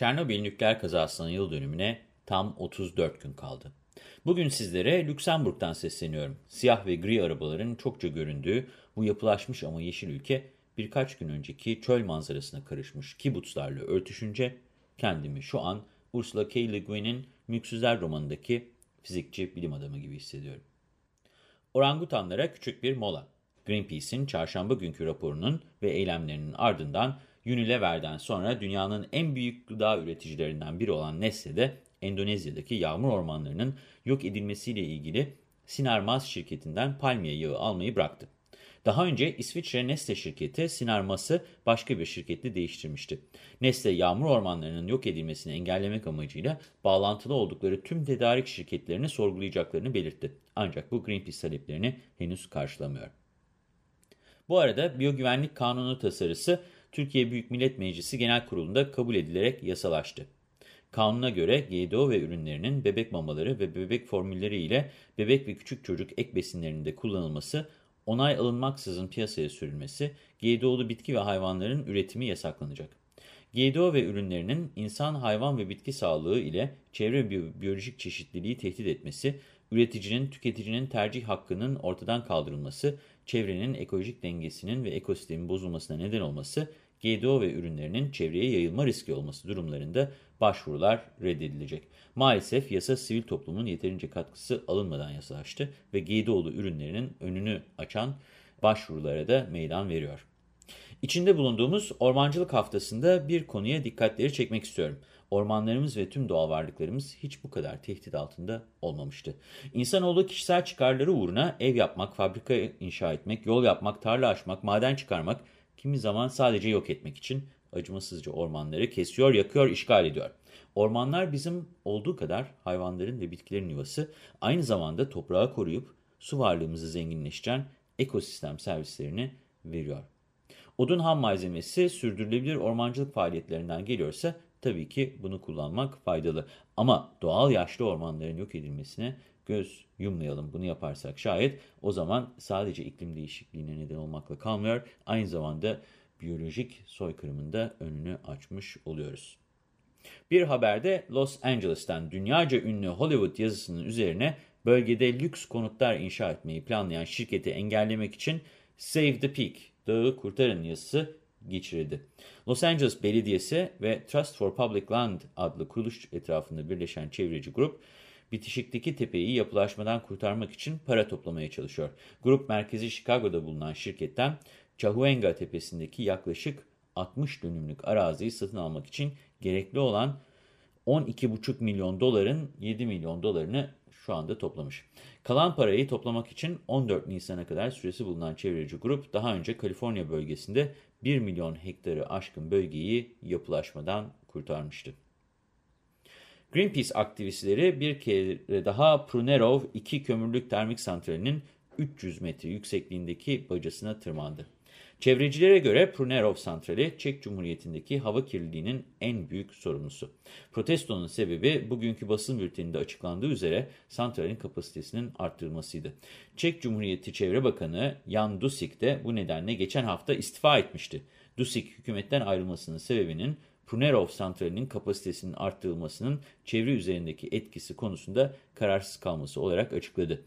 Çernobil nükleer kazasının yıl dönümüne tam 34 gün kaldı. Bugün sizlere Lüksemburg'dan sesleniyorum. Siyah ve gri arabaların çokça göründüğü bu yapılaşmış ama yeşil ülke birkaç gün önceki çöl manzarasına karışmış kibutslarla örtüşünce kendimi şu an Ursula K. Le Guin'in Mülksüzler romanındaki fizikçi bilim adamı gibi hissediyorum. Orangutanlara küçük bir mola. Greenpeace'in çarşamba günkü raporunun ve eylemlerinin ardından Unilever'den sonra dünyanın en büyük gıda üreticilerinden biri olan Nestle de Endonezya'daki yağmur ormanlarının yok edilmesiyle ilgili Sinarmas şirketinden palmiye yağı almayı bıraktı. Daha önce İsviçre Nestle şirketi Sinarmas'ı başka bir şirketle değiştirmişti. Nestle yağmur ormanlarının yok edilmesini engellemek amacıyla bağlantılı oldukları tüm tedarik şirketlerini sorgulayacaklarını belirtti. Ancak bu Greenpeace taleplerini henüz karşılamıyor. Bu arada biyogüvenlik kanunu tasarısı Türkiye Büyük Millet Meclisi Genel Kurulu'nda kabul edilerek yasalaştı. Kanuna göre GDO ve ürünlerinin bebek mamaları ve bebek formülleri ile bebek ve küçük çocuk ek besinlerinde kullanılması, onay alınmaksızın piyasaya sürülmesi, GDO'lu bitki ve hayvanların üretimi yasaklanacak. GDO ve ürünlerinin insan, hayvan ve bitki sağlığı ile çevre biyolojik çeşitliliği tehdit etmesi, üreticinin, tüketicinin tercih hakkının ortadan kaldırılması, çevrenin ekolojik dengesinin ve ekosistemin bozulmasına neden olması, GDO ve ürünlerinin çevreye yayılma riski olması durumlarında başvurular reddedilecek. Maalesef yasa sivil toplumun yeterince katkısı alınmadan yasalaştı ve GDO'lu ürünlerinin önünü açan başvurulara da meydan veriyor. İçinde bulunduğumuz ormancılık haftasında bir konuya dikkatleri çekmek istiyorum. Ormanlarımız ve tüm doğal varlıklarımız hiç bu kadar tehdit altında olmamıştı. İnsanoğlu kişisel çıkarları uğruna ev yapmak, fabrika inşa etmek, yol yapmak, tarla açmak, maden çıkarmak, kimi zaman sadece yok etmek için acımasızca ormanları kesiyor, yakıyor, işgal ediyor. Ormanlar bizim olduğu kadar hayvanların ve bitkilerin yuvası, aynı zamanda toprağı koruyup su varlığımızı zenginleştiren ekosistem servislerini veriyor. Odun ham malzemesi sürdürülebilir ormancılık faaliyetlerinden geliyorsa tabii ki bunu kullanmak faydalı. Ama doğal yaşlı ormanların yok edilmesine göz yummayalım. Bunu yaparsak şayet o zaman sadece iklim değişikliğine neden olmakla kalmıyor. Aynı zamanda biyolojik soykırımında önünü açmış oluyoruz. Bir haberde Los Angeles'tan dünyaca ünlü Hollywood yazısının üzerine bölgede lüks konutlar inşa etmeyi planlayan şirketi engellemek için Save the Peak, dağı kurtarın yazısı geçirildi. Los Angeles Belediyesi ve Trust for Public Land adlı kuruluş etrafında birleşen çevreci grup, bitişikteki tepeyi yapılaşmadan kurtarmak için para toplamaya çalışıyor. Grup merkezi Chicago'da bulunan şirketten Cahuenga tepesindeki yaklaşık 60 dönümlük araziyi satın almak için gerekli olan 12,5 milyon doların 7 milyon dolarını şu anda toplamış. Kalan parayı toplamak için 14 Nisan'a kadar süresi bulunan çevreci grup daha önce Kaliforniya bölgesinde 1 milyon hektarı aşkın bölgeyi yapılaşmadan kurtarmıştı. Greenpeace aktivistleri bir kere daha Prunerov 2 kömürlük termik santralinin 300 metre yüksekliğindeki bacasına tırmandı. Çevrecilere göre Prunerov Santrali, Çek Cumhuriyeti'ndeki hava kirliliğinin en büyük sorumlusu. Protestonun sebebi bugünkü basın bülteninde açıklandığı üzere santralin kapasitesinin arttırılmasıydı. Çek Cumhuriyeti Çevre Bakanı Jan Dusik de bu nedenle geçen hafta istifa etmişti. Dusik, hükümetten ayrılmasının sebebinin Prunerov Santrali'nin kapasitesinin arttırılmasının çevre üzerindeki etkisi konusunda kararsız kalması olarak açıkladı.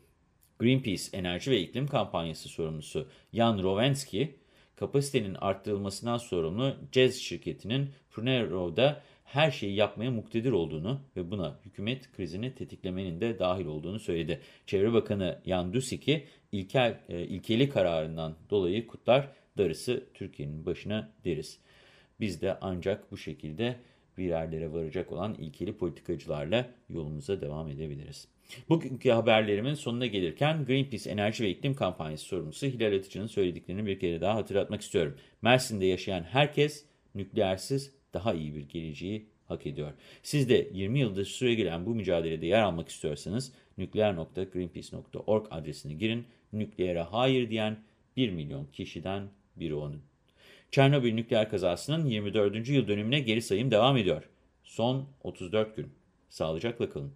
Greenpeace Enerji ve İklim Kampanyası sorumlusu Jan Rovensky, kapasitenin arttırılmasından sorumlu CEZ şirketinin Prunero'da her şeyi yapmaya muktedir olduğunu ve buna hükümet krizini tetiklemenin de dahil olduğunu söyledi. Çevre Bakanı Jan Dusik'i ilkel, e, ilkeli kararından dolayı kutlar, darısı Türkiye'nin başına deriz. Biz de ancak bu şekilde bir yerlere varacak olan ilkeli politikacılarla yolumuza devam edebiliriz. Bugünkü haberlerimin sonuna gelirken Greenpeace Enerji ve İklim Kampanyası sorumlusu Hilal Atıcı'nın söylediklerini bir kere daha hatırlatmak istiyorum. Mersin'de yaşayan herkes nükleersiz daha iyi bir geleceği hak ediyor. Siz de 20 yıldır süre gelen bu mücadelede yer almak istiyorsanız nükleer.greenpeace.org adresine girin. Nükleere hayır diyen 1 milyon kişiden biri onun. Çernobil nükleer kazasının 24. yıl dönümüne geri sayım devam ediyor. Son 34 gün. Sağlıcakla kalın.